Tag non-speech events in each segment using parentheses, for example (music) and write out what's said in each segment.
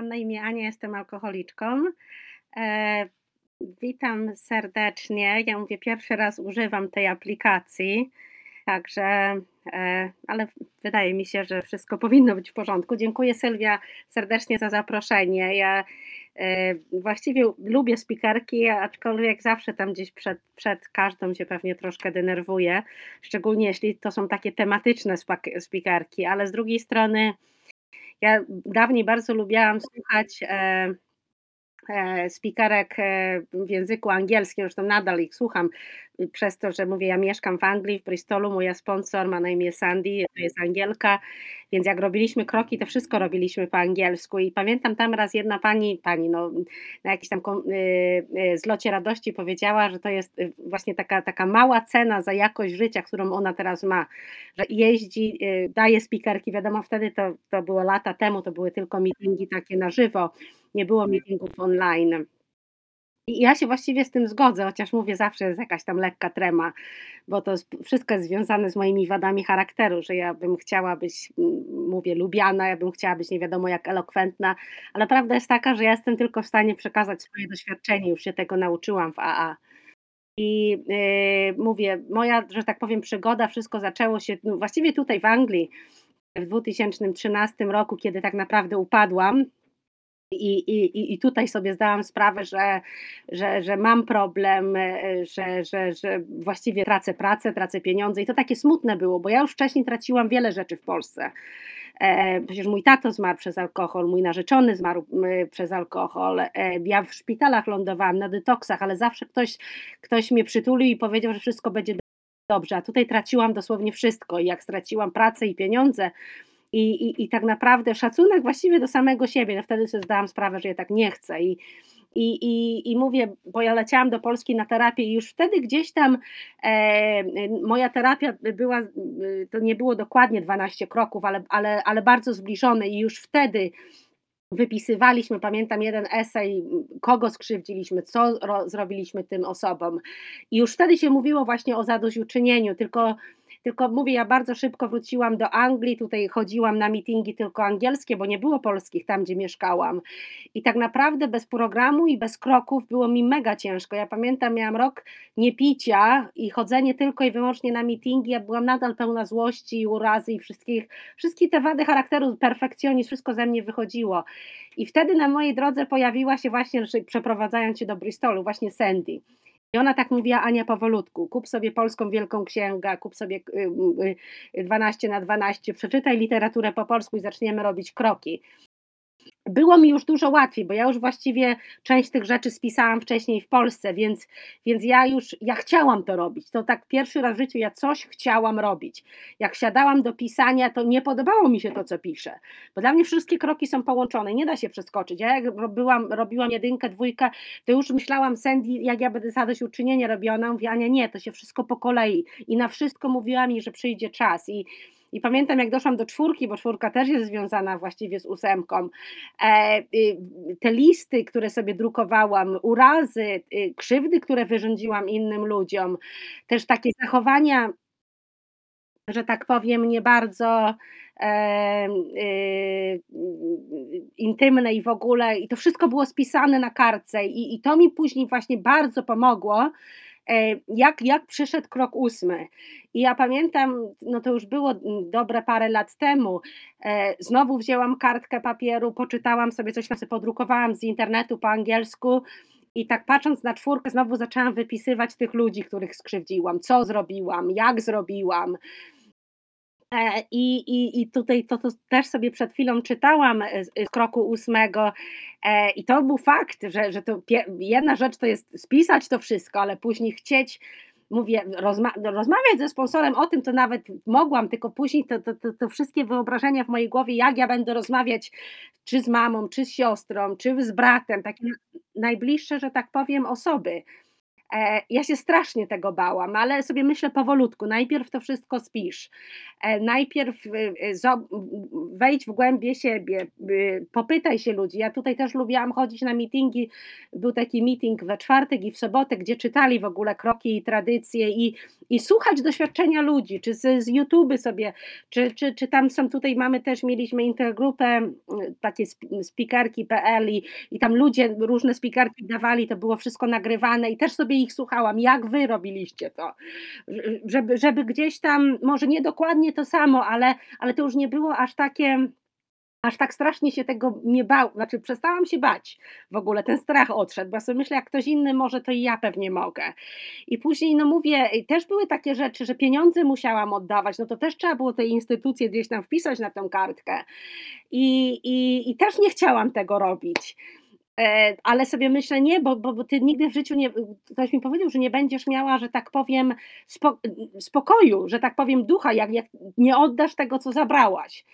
Mam na imię Ania, jestem alkoholiczką. E, witam serdecznie. Ja mówię, pierwszy raz używam tej aplikacji, także, e, ale wydaje mi się, że wszystko powinno być w porządku. Dziękuję Sylwia serdecznie za zaproszenie. Ja e, właściwie lubię spikerki, aczkolwiek zawsze tam gdzieś przed, przed każdą się pewnie troszkę denerwuję, szczególnie jeśli to są takie tematyczne spikerki, ale z drugiej strony ja dawniej bardzo lubiłam słuchać e, spikerek e, w języku angielskim, zresztą nadal ich słucham, y, przez to, że mówię, ja mieszkam w Anglii, w Bristolu, moja sponsor ma na imię Sandy, to jest Angielka, więc jak robiliśmy kroki, to wszystko robiliśmy po angielsku i pamiętam tam raz jedna pani, pani no, na jakimś tam y, y, zlocie radości powiedziała, że to jest właśnie taka, taka mała cena za jakość życia, którą ona teraz ma, że jeździ, daje spikerki, wiadomo wtedy to, to było lata temu, to były tylko meetingi takie na żywo, nie było meetingów online. I ja się właściwie z tym zgodzę, chociaż mówię zawsze jest jakaś tam lekka trema, bo to wszystko jest związane z moimi wadami charakteru, że ja bym chciała być, mówię, lubiana, ja bym chciała być nie wiadomo jak elokwentna, ale prawda jest taka, że ja jestem tylko w stanie przekazać swoje doświadczenie, już się tego nauczyłam w AA. I yy, mówię, moja, że tak powiem, przygoda, wszystko zaczęło się no, właściwie tutaj w Anglii w 2013 roku, kiedy tak naprawdę upadłam i, i, I tutaj sobie zdałam sprawę, że, że, że mam problem, e, że, że, że właściwie tracę pracę, tracę pieniądze i to takie smutne było, bo ja już wcześniej traciłam wiele rzeczy w Polsce. E, przecież mój tato zmarł przez alkohol, mój narzeczony zmarł przez alkohol. E, ja w szpitalach lądowałam na detoksach, ale zawsze ktoś, ktoś mnie przytulił i powiedział, że wszystko będzie dobrze. A tutaj traciłam dosłownie wszystko. I jak straciłam pracę i pieniądze, i, i, i tak naprawdę szacunek właściwie do samego siebie. No wtedy sobie zdałam sprawę, że ja tak nie chcę. I, i, i, I mówię, bo ja leciałam do Polski na terapię i już wtedy gdzieś tam e, moja terapia była, to nie było dokładnie 12 kroków, ale, ale, ale bardzo zbliżone i już wtedy wypisywaliśmy, pamiętam jeden esej, kogo skrzywdziliśmy, co ro, zrobiliśmy tym osobom. I już wtedy się mówiło właśnie o zadośćuczynieniu, tylko tylko mówię, ja bardzo szybko wróciłam do Anglii, tutaj chodziłam na mitingi tylko angielskie, bo nie było polskich tam, gdzie mieszkałam. I tak naprawdę bez programu i bez kroków było mi mega ciężko. Ja pamiętam, miałam rok niepicia i chodzenie tylko i wyłącznie na mitingi. Ja byłam nadal pełna złości, urazy i wszystkich, wszystkie te wady charakteru, perfekcjonizm, wszystko ze mnie wychodziło. I wtedy na mojej drodze pojawiła się właśnie, przeprowadzając się do Bristolu, właśnie Sandy. I ona tak mówiła, Ania, powolutku, kup sobie polską wielką księgę, kup sobie 12 y, y, na 12, przeczytaj literaturę po polsku i zaczniemy robić kroki było mi już dużo łatwiej, bo ja już właściwie część tych rzeczy spisałam wcześniej w Polsce, więc, więc ja już, ja chciałam to robić. To tak pierwszy raz w życiu ja coś chciałam robić. Jak siadałam do pisania, to nie podobało mi się to, co piszę, bo dla mnie wszystkie kroki są połączone, nie da się przeskoczyć. Ja jak robiłam, robiłam jedynkę, dwójkę, to już myślałam Sandy, jak ja będę zadośćuczynienie robiła, ona mówi, Ania, nie, to się wszystko po kolei i na wszystko mówiła mi, że przyjdzie czas i i pamiętam, jak doszłam do czwórki, bo czwórka też jest związana właściwie z ósemką, e, y, te listy, które sobie drukowałam, urazy, y, krzywdy, które wyrządziłam innym ludziom, też takie zachowania, że tak powiem, nie bardzo e, y, intymne i w ogóle, i to wszystko było spisane na kartce, i, i to mi później właśnie bardzo pomogło jak, jak przyszedł krok ósmy. I ja pamiętam, no to już było dobre parę lat temu, e, znowu wzięłam kartkę papieru, poczytałam sobie coś, sobie podrukowałam z internetu po angielsku i tak patrząc na czwórkę, znowu zaczęłam wypisywać tych ludzi, których skrzywdziłam, co zrobiłam, jak zrobiłam. E, I, i, I tutaj to, to też sobie przed chwilą czytałam z, z kroku ósmego, e, i to był fakt, że, że to jedna rzecz to jest spisać to wszystko, ale później chcieć, mówię, rozma rozmawiać ze sponsorem o tym, to nawet mogłam, tylko później to, to, to, to wszystkie wyobrażenia w mojej głowie, jak ja będę rozmawiać czy z mamą, czy z siostrą, czy z bratem, takie najbliższe, że tak powiem, osoby. E, ja się strasznie tego bałam, ale sobie myślę powolutku, najpierw to wszystko spisz, e, najpierw y, y, wejdź w głębie siebie, y, popytaj się ludzi. Ja tutaj też lubiłam chodzić na meetingi, był taki meeting we czwartek i w sobotę, gdzie czytali w ogóle kroki i tradycje i i słuchać doświadczenia ludzi, czy z z YouTube sobie, czy czy czy tam są tutaj mamy też mieliśmy intergrupę, takie sp speakerki.pl i i tam ludzie różne speakerki dawali, to było wszystko nagrywane i też sobie ich słuchałam, jak wy robiliście to. Żeby żeby gdzieś tam, może nie dokładnie to samo, ale ale to już nie było aż takie aż tak strasznie się tego nie bał znaczy przestałam się bać w ogóle, ten strach odszedł, bo ja sobie myślę, jak ktoś inny może, to i ja pewnie mogę. I później, no mówię, też były takie rzeczy, że pieniądze musiałam oddawać, no to też trzeba było te instytucje gdzieś tam wpisać na tę kartkę. I i i też nie chciałam tego robić. E, ale sobie myślę, nie, bo bo bo ty nigdy w życiu nie ktoś mi powiedział, że nie będziesz miała, że tak powiem, spo spokoju, że tak powiem, ducha, jak jak nie oddasz tego, co zabrałaś.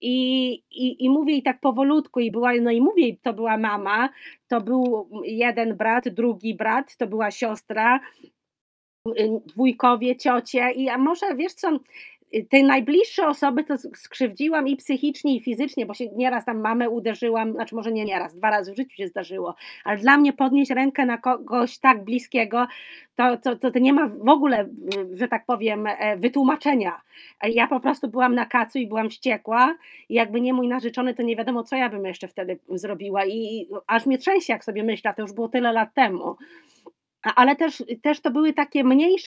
I i i mówię i tak powolutku i była no i mówię, to była mama, to był jeden brat, drugi brat, to była siostra, wujkowie, ciocie i a może wiesz co, te najbliższe osoby to skrzywdziłam i psychicznie, i fizycznie, bo się nieraz tam mamę uderzyłam, znaczy może nie nieraz, 2 razy w życiu się zdarzyło, ale dla mnie podnieść rękę na kogoś tak bliskiego, to to to to nie ma w ogóle, y, że tak powiem, e, wytłumaczenia. Ja po prostu byłam na kacu i byłam wściekła i jakby nie mój narzeczony, to nie wiadomo, co ja bym jeszcze wtedy zrobiła i aż mnie trzęsie, jak sobie myślę, to już było tyle lat temu. Ale też też to były takie mniejsze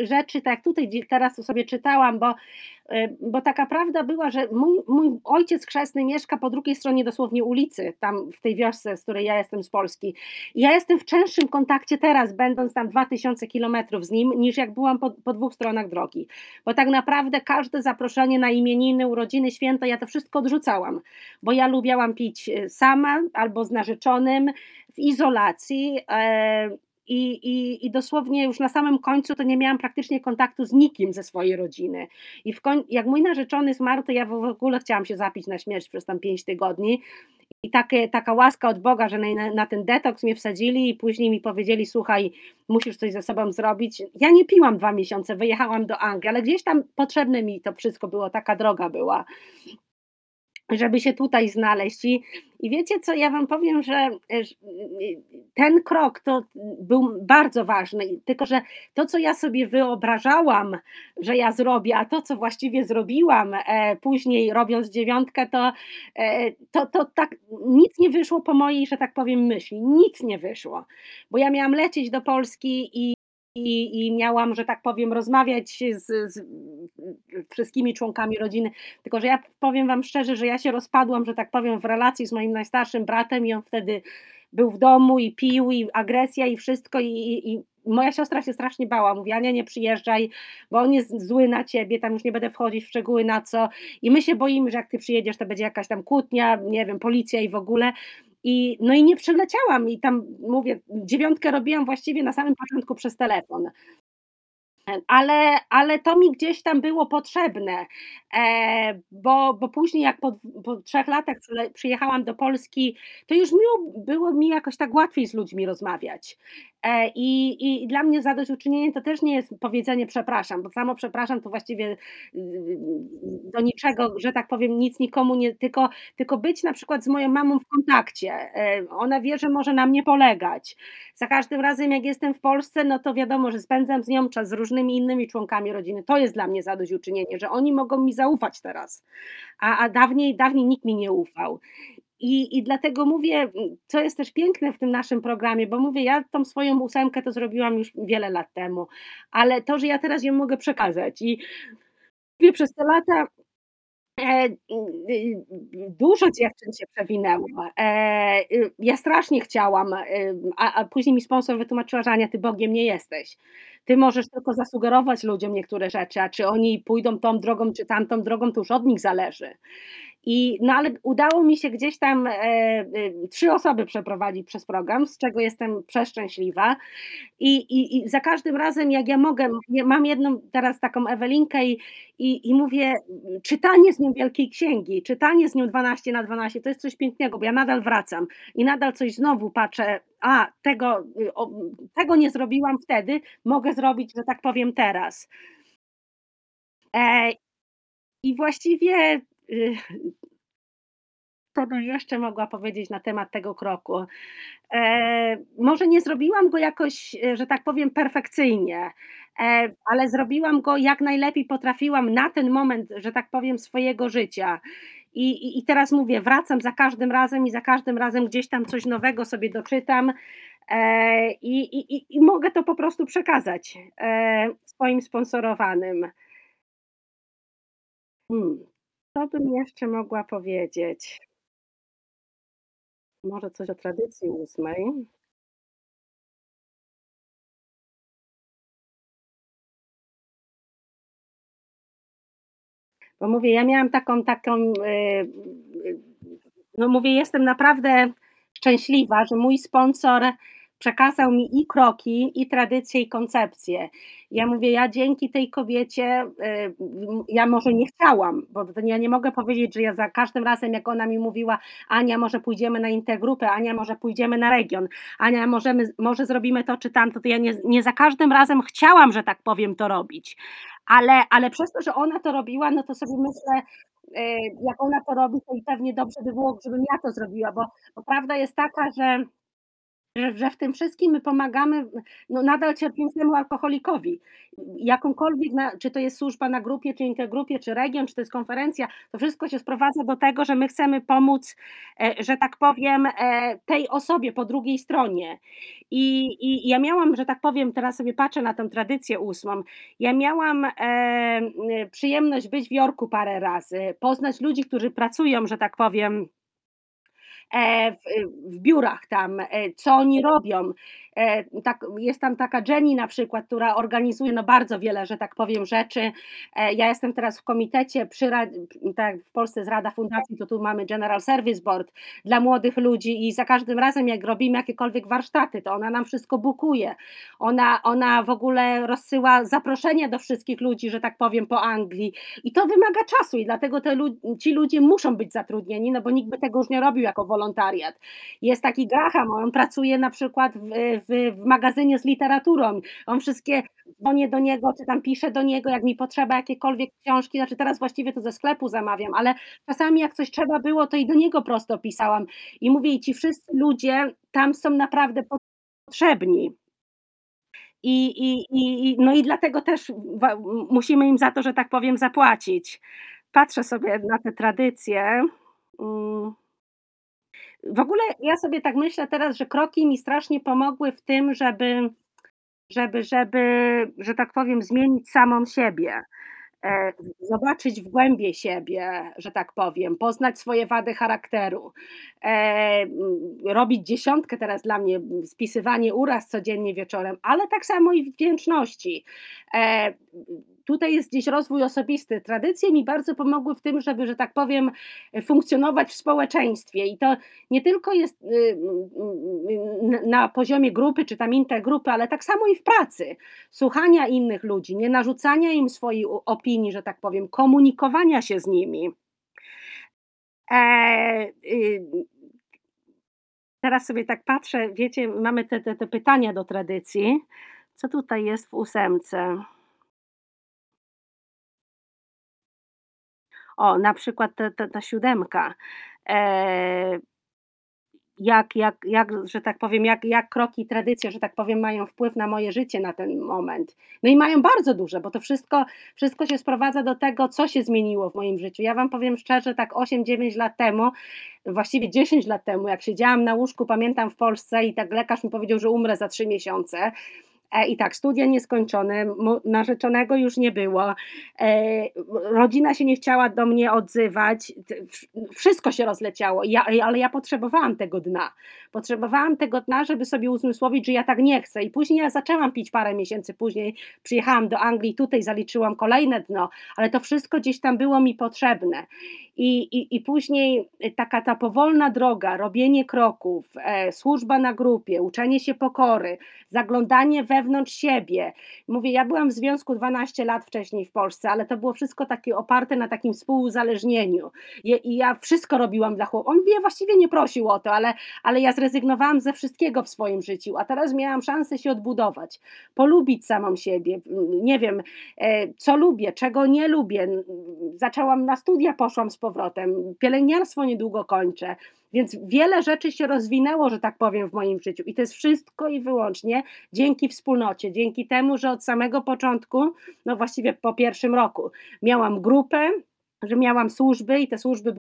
rzeczy, tak jak tutaj teraz sobie czytałam, bo, y, bo taka prawda była, że mój, mój ojciec chrzestny mieszka po drugiej stronie dosłownie ulicy, tam w tej wiosce, z której ja jestem z Polski. I ja jestem w częstszym kontakcie teraz, będąc tam 2000 kilometrów z nim, niż jak byłam po, po dwóch stronach drogi. Bo tak naprawdę każde zaproszenie na imieniny, urodziny, święta, ja to wszystko odrzucałam, bo ja lubiałam pić y, sama albo z narzeczonym, w izolacji. E, i, i, I dosłownie już na samym końcu to nie miałam praktycznie kontaktu z nikim ze swojej rodziny. I w koń, jak mój narzeczony zmarł, to ja w ogóle chciałam się zapić na śmierć przez tam 5 tygodni. I takie, taka łaska od Boga, że na, na ten detoks mnie wsadzili i później mi powiedzieli: Słuchaj, musisz coś ze sobą zrobić. Ja nie piłam dwa miesiące, wyjechałam do Anglii, ale gdzieś tam potrzebne mi to wszystko było, taka droga była żeby się tutaj znaleźć. I, I wiecie co, ja Wam powiem, że ten krok to był bardzo ważny, tylko że to, co ja sobie wyobrażałam, że ja zrobię, a to, co właściwie zrobiłam e, później robiąc dziewiątkę, to, e, to, to tak nic nie wyszło po mojej, że tak powiem, myśli. Nic nie wyszło, bo ja miałam lecieć do Polski i i, i miałam, że tak powiem, rozmawiać z, z, wszystkimi członkami rodziny. Tylko, że ja powiem Wam szczerze, że ja się rozpadłam, że tak powiem, w relacji z moim najstarszym bratem i on wtedy był w domu i pił, i agresja, i wszystko. I, i, i moja siostra się strasznie bała. Mówi, Ania, nie przyjeżdżaj, bo on jest zły na ciebie, tam już nie będę wchodzić w szczegóły na co. I my się boimy, że jak ty przyjedziesz, to będzie jakaś tam kłótnia, nie wiem, policja i w ogóle. I, no i nie przyleciałam i tam mówię, dziewiątkę robiłam właściwie na samym początku przez telefon. Ale, ale to mi gdzieś tam było potrzebne, e, bo, bo później jak po, po trzech latach przyjechałam do Polski, to już miło, było mi jakoś tak łatwiej z ludźmi rozmawiać. E, I, I dla mnie zadośćuczynienie to też nie jest powiedzenie przepraszam, bo samo przepraszam to właściwie y, do niczego, że tak powiem, nic nikomu nie, tylko, tylko być na przykład z moją mamą w kontakcie. E, ona wie, że może na mnie polegać. Za każdym razem, jak jestem w Polsce, no to wiadomo, że spędzam z nią czas z różnymi innymi członkami rodziny. To jest dla mnie zadośćuczynienie, że oni mogą mi zaufać teraz. A, a dawniej, dawniej nikt mi nie ufał. I, I dlatego mówię, co jest też piękne w tym naszym programie, bo mówię, ja tą swoją ósemkę to zrobiłam już wiele lat temu, ale to, że ja teraz ją mogę przekazać i mówię, przez te lata E, y, dużo dziewczyn się przewinęło. E, y, ja strasznie chciałam, a, a później mi sponsor wytłumaczyła, że Ania, ty Bogiem nie jesteś. Ty możesz tylko zasugerować ludziom niektóre rzeczy, a czy oni pójdą tą drogą, czy tamtą drogą, to już od nich zależy. I, no ale udało mi się gdzieś tam e, e, trzy osoby przeprowadzić przez program, z czego jestem przeszczęśliwa. I, i, I za każdym razem, jak ja mogę, mam jedną teraz taką Ewelinkę i, i, i mówię, czytanie z nią Wielkiej Księgi, czytanie z nią 12 na 12, to jest coś pięknego, bo ja nadal wracam i nadal coś znowu patrzę, A, tego, y, o tego nie zrobiłam wtedy, mogę zrobić, że tak powiem, teraz. E, i właściwie, co bym jeszcze mogła powiedzieć na temat tego kroku? E, może nie zrobiłam go jakoś, e, że tak powiem, perfekcyjnie, e, ale zrobiłam go jak najlepiej potrafiłam na ten moment, że tak powiem, swojego życia. I i i teraz mówię, wracam za każdym razem i za każdym razem gdzieś tam coś nowego sobie doczytam, e, i i mogę to po prostu przekazać, swoim sponsorowanym. Hmm, co bym jeszcze mogła powiedzieć? Może coś o tradycji ósmej? Bo mówię, ja miałam taką taką, y, y, no mówię, jestem naprawdę szczęśliwa, że mój sponsor przekazał mi i kroki, i tradycje, i koncepcję. Ja mówię, ja dzięki tej kobiecie, y, ja może nie chciałam, bo ja nie mogę powiedzieć, że ja za każdym razem, jak ona mi mówiła: "Ania, może pójdziemy na intergrupę, Ania, może pójdziemy na region, Ania, możemy może zrobimy to czy tamto", to ja nie nie za każdym razem chciałam, że tak powiem, to robić. Ale ale przez to, że ona to robiła, no to sobie myślę, y, jak ona to robi, to i pewnie dobrze by było, żebym ja to zrobiła, bo bo prawda jest taka, że że że w tym wszystkim my pomagamy, no nadal cierpiącemu alkoholikowi. Jakąkolwiek na czy to jest służba na grupie, czy intergrupie, czy region, czy to jest konferencja, to wszystko się sprowadza do tego, że my chcemy pomóc, e, że tak powiem, e, tej osobie po drugiej stronie. I i ja miałam, że tak powiem, teraz sobie patrzę na tę tradycję ósmą, ja miałam, e, przyjemność być w Jorku parę razy, poznać ludzi, którzy pracują, że tak powiem w w biurach tam, e, co oni robią. E, tak jest tam taka Jenny na przykład, która organizuje, no bardzo wiele, że tak powiem, rzeczy. E, ja jestem teraz w komitecie przy tak w Polsce jest rada fundacji, to tu mamy General Service Board dla młodych ludzi i za każdym razem, jak robimy jakiekolwiek warsztaty, to ona nam wszystko bukuje. Ona ona w ogóle rozsyła zaproszenia do wszystkich ludzi, że tak powiem, po Anglii i to wymaga czasu i dlatego te ci ludzie muszą być zatrudnieni, no bo nikt by tego już nie robił jako wolontariat. Jest taki Graham, on pracuje na przykład w w w magazynie z literaturą. On wszystkie dzwonię do niego, czy tam piszę do niego, jak mi potrzeba jakiekolwiek książki, znaczy teraz właściwie to ze sklepu zamawiam, ale czasami jak coś trzeba było, to i do niego prosto pisałam. I mówię, i ci wszyscy ludzie tam są naprawdę potrzebni. I i i no i dlatego też musimy im za to, że tak powiem, zapłacić. Patrzę sobie na te tradycje, mm. W ogóle ja sobie tak myślę teraz, że kroki mi strasznie pomogły w tym, żeby żeby żeby, że tak powiem, zmienić samą siebie. E, zobaczyć w głębie siebie, że tak powiem, poznać swoje wady charakteru. E, robić dziesiątkę teraz dla mnie, spisywanie uraz codziennie wieczorem, ale tak samo i wdzięczności. Tutaj jest gdzieś rozwój osobisty. Tradycje mi bardzo pomogły w tym, żeby, że tak powiem, funkcjonować w społeczeństwie i to nie tylko jest, y, y, n na poziomie grupy czy tam intergrupy, ale tak samo i w pracy. Słuchania innych ludzi, nie narzucania im swojej opinii, że tak powiem, komunikowania się z nimi. E, y teraz sobie tak patrzę, wiecie, mamy te te te pytania do tradycji. Co tutaj jest w ósemce? O, na przykład ta ta ta siódemka. E, jak jak jak, że tak powiem, jak jak kroki tradycje, że tak powiem, mają wpływ na moje życie na ten moment. No i mają bardzo duże, bo to wszystko wszystko się sprowadza do tego, co się zmieniło w moim życiu. Ja wam powiem szczerze, tak 8-9 lat temu, właściwie 10 lat temu, jak siedziałam na łóżku, pamiętam w Polsce i tak lekarz mi powiedział, że umrę za 3 miesiące. E, I tak, studia nieskończone, narzeczonego już nie było, e, rodzina się nie chciała do mnie odzywać, wszystko się rozleciało, ja ale ja potrzebowałam tego dna. Potrzebowałam tego dna, żeby sobie uzmysłowić, że ja tak nie chcę i później ja zaczęłam pić parę miesięcy później, przyjechałam do Anglii, tutaj zaliczyłam kolejne dno, ale to wszystko gdzieś tam było mi potrzebne. I i i później taka ta powolna droga, robienie kroków, e, służba na grupie, uczenie się pokory, zaglądanie we wewnątrz siebie. Mówię, ja byłam w związku 12 lat wcześniej w Polsce, ale to było wszystko takie oparte na takim współuzależnieniu. I ja wszystko robiłam dla chłop on mnie właściwie nie prosił o to, ale ale ja zrezygnowałam ze wszystkiego w swoim życiu, a teraz miałam szansę się odbudować, polubić samą siebie, mm, nie wiem, e, co lubię, czego nie lubię. Zaczęłam na studia poszłam z powrotem, pielęgniarstwo niedługo kończę, więc wiele rzeczy się rozwinęło, że tak powiem, w moim życiu. I to jest wszystko i wyłącznie dzięki wspólnocie, dzięki temu, że od samego początku, no właściwie po pierwszym roku miałam grupę, że miałam służby i te służby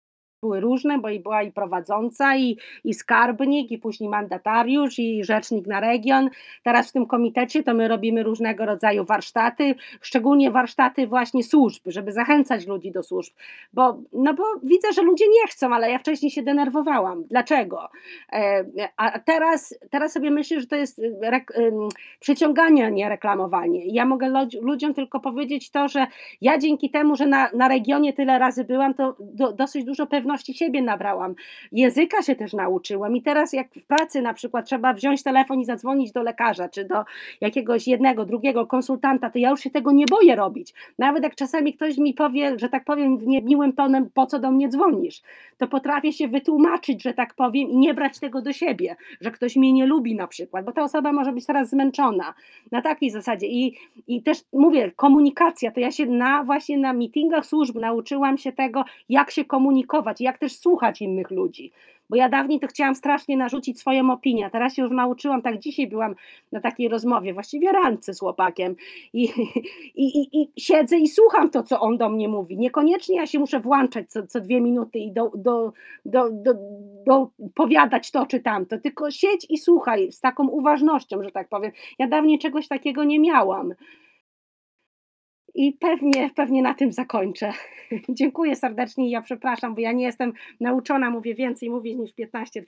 były różne, bo i była i prowadząca, i i skarbnik, i później mandatariusz, i rzecznik na region. Teraz w tym komitecie to my robimy różnego rodzaju warsztaty, szczególnie warsztaty właśnie służb, żeby zachęcać ludzi do służb, bo no bo widzę, że ludzie nie chcą, ale ja wcześniej się denerwowałam. Dlaczego? E, a teraz teraz sobie myślę, że to jest ym, przyciąganie, a nie reklamowanie. Ja mogę ludziom tylko powiedzieć to, że ja dzięki temu, że na na regionie tyle razy byłam, to do dosyć dużo pewności siebie nabrałam. Języka się też nauczyłam i teraz jak w pracy na przykład trzeba wziąć telefon i zadzwonić do lekarza, czy do jakiegoś jednego, drugiego konsultanta, to ja już się tego nie boję robić. Nawet jak czasami ktoś mi powie, że tak powiem niemiłym tonem: "Po co do mnie dzwonisz?", to potrafię się wytłumaczyć, że tak powiem i nie brać tego do siebie, że ktoś mnie nie lubi na przykład, bo ta osoba może być teraz zmęczona. Na takiej zasadzie i i też mówię, komunikacja, to ja się na właśnie na meetingach służb nauczyłam się tego, jak się komunikować, jak też słuchać innych ludzi. Bo ja dawniej to chciałam strasznie narzucić swoją opinię, a teraz się już nauczyłam tak dzisiaj byłam na takiej rozmowie, właściwie randce z chłopakiem i i i i siedzę i słucham to, co on do mnie mówi. Niekoniecznie ja się muszę włączać co co 2 minuty i do do do do dopowiadać to czy tamto, tylko siedź i słuchaj z taką uważnością, że tak powiem. Ja dawniej czegoś takiego nie miałam. I pewnie pewnie na tym zakończę. (laughs) Dziękuję serdecznie i ja przepraszam, bo ja nie jestem nauczona, mówię więcej mówić niż 15,